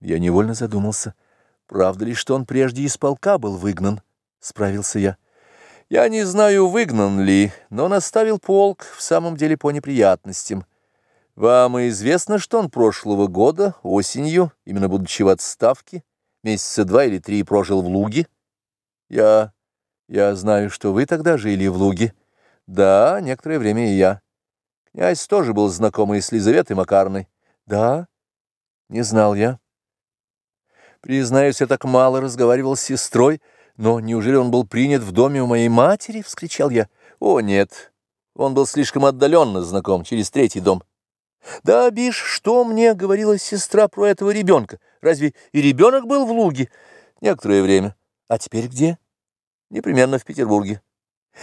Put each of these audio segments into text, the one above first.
Я невольно задумался. Правда ли, что он прежде из полка был выгнан? Справился я. Я не знаю, выгнан ли, но он оставил полк в самом деле по неприятностям. Вам известно, что он прошлого года, осенью, именно будучи в отставке, месяца два или три прожил в Луге? Я... я знаю, что вы тогда жили в Луге. Да, некоторое время и я. Князь тоже был знакомый с Лизаветой Макарной. Да, не знал я. Признаюсь, я так мало разговаривал с сестрой, но неужели он был принят в доме у моей матери? — вскричал я. О, нет, он был слишком отдаленно знаком, через третий дом. Да, Биш, что мне говорила сестра про этого ребенка? Разве и ребенок был в Луге? Некоторое время. А теперь где? Непременно в Петербурге.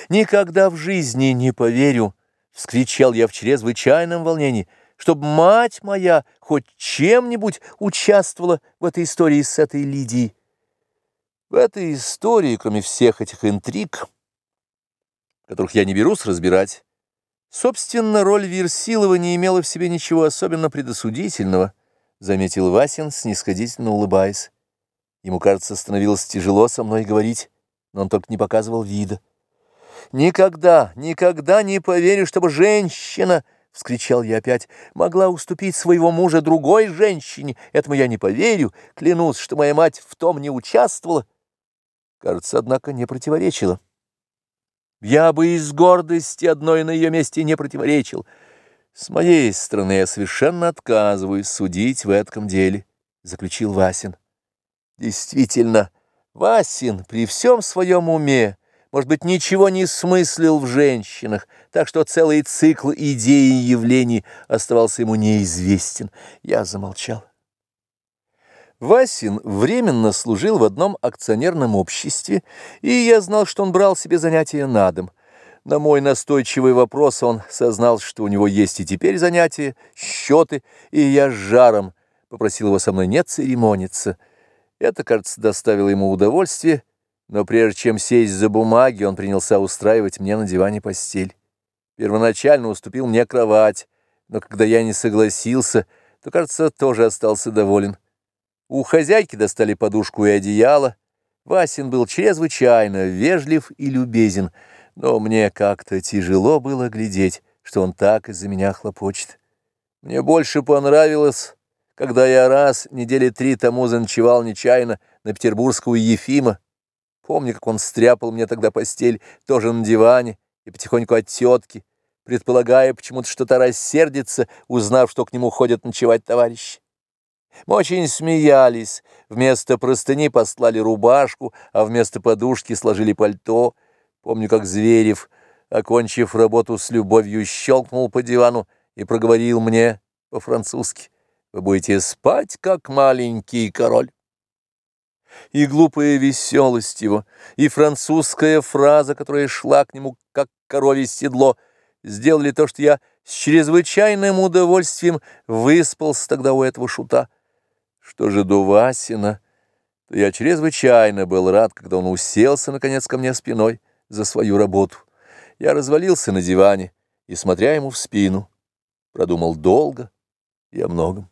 Никогда в жизни не поверю, — вскричал я в чрезвычайном волнении, — чтобы мать моя хоть чем-нибудь участвовала в этой истории с этой Лидией. В этой истории, кроме всех этих интриг, которых я не берусь разбирать, собственно, роль Версилова не имела в себе ничего особенно предосудительного, заметил Васин, снисходительно улыбаясь. Ему, кажется, становилось тяжело со мной говорить, но он только не показывал вида. «Никогда, никогда не поверю, чтобы женщина...» — вскричал я опять, — могла уступить своего мужа другой женщине. Этому я не поверю. Клянусь, что моя мать в том не участвовала. Кажется, однако, не противоречила. Я бы из гордости одной на ее месте не противоречил. С моей стороны я совершенно отказываюсь судить в этом деле, — заключил Васин. Действительно, Васин при всем своем уме может быть, ничего не смыслил в женщинах, так что целый цикл идей и явлений оставался ему неизвестен. Я замолчал. Васин временно служил в одном акционерном обществе, и я знал, что он брал себе занятия на дом. На мой настойчивый вопрос он сознал, что у него есть и теперь занятия, счеты, и я с жаром попросил его со мной не церемониться. Это, кажется, доставило ему удовольствие, но прежде чем сесть за бумаги, он принялся устраивать мне на диване постель. Первоначально уступил мне кровать, но когда я не согласился, то, кажется, тоже остался доволен. У хозяйки достали подушку и одеяло. Васин был чрезвычайно вежлив и любезен, но мне как-то тяжело было глядеть, что он так из-за меня хлопочет. Мне больше понравилось, когда я раз недели три тому заночевал нечаянно на петербургскую Ефима, Помню, как он стряпал мне тогда постель, тоже на диване, и потихоньку от тетки, предполагая почему-то что-то рассердится, узнав, что к нему ходят ночевать товарищи. Мы очень смеялись, вместо простыни послали рубашку, а вместо подушки сложили пальто. Помню, как Зверев, окончив работу с любовью, щелкнул по дивану и проговорил мне по-французски. «Вы будете спать, как маленький король» и глупая веселость его, и французская фраза, которая шла к нему, как коровье седло, сделали то, что я с чрезвычайным удовольствием выспался тогда у этого шута. Что же до Васина, то я чрезвычайно был рад, когда он уселся, наконец, ко мне спиной за свою работу. Я развалился на диване и, смотря ему в спину, продумал долго и о многом.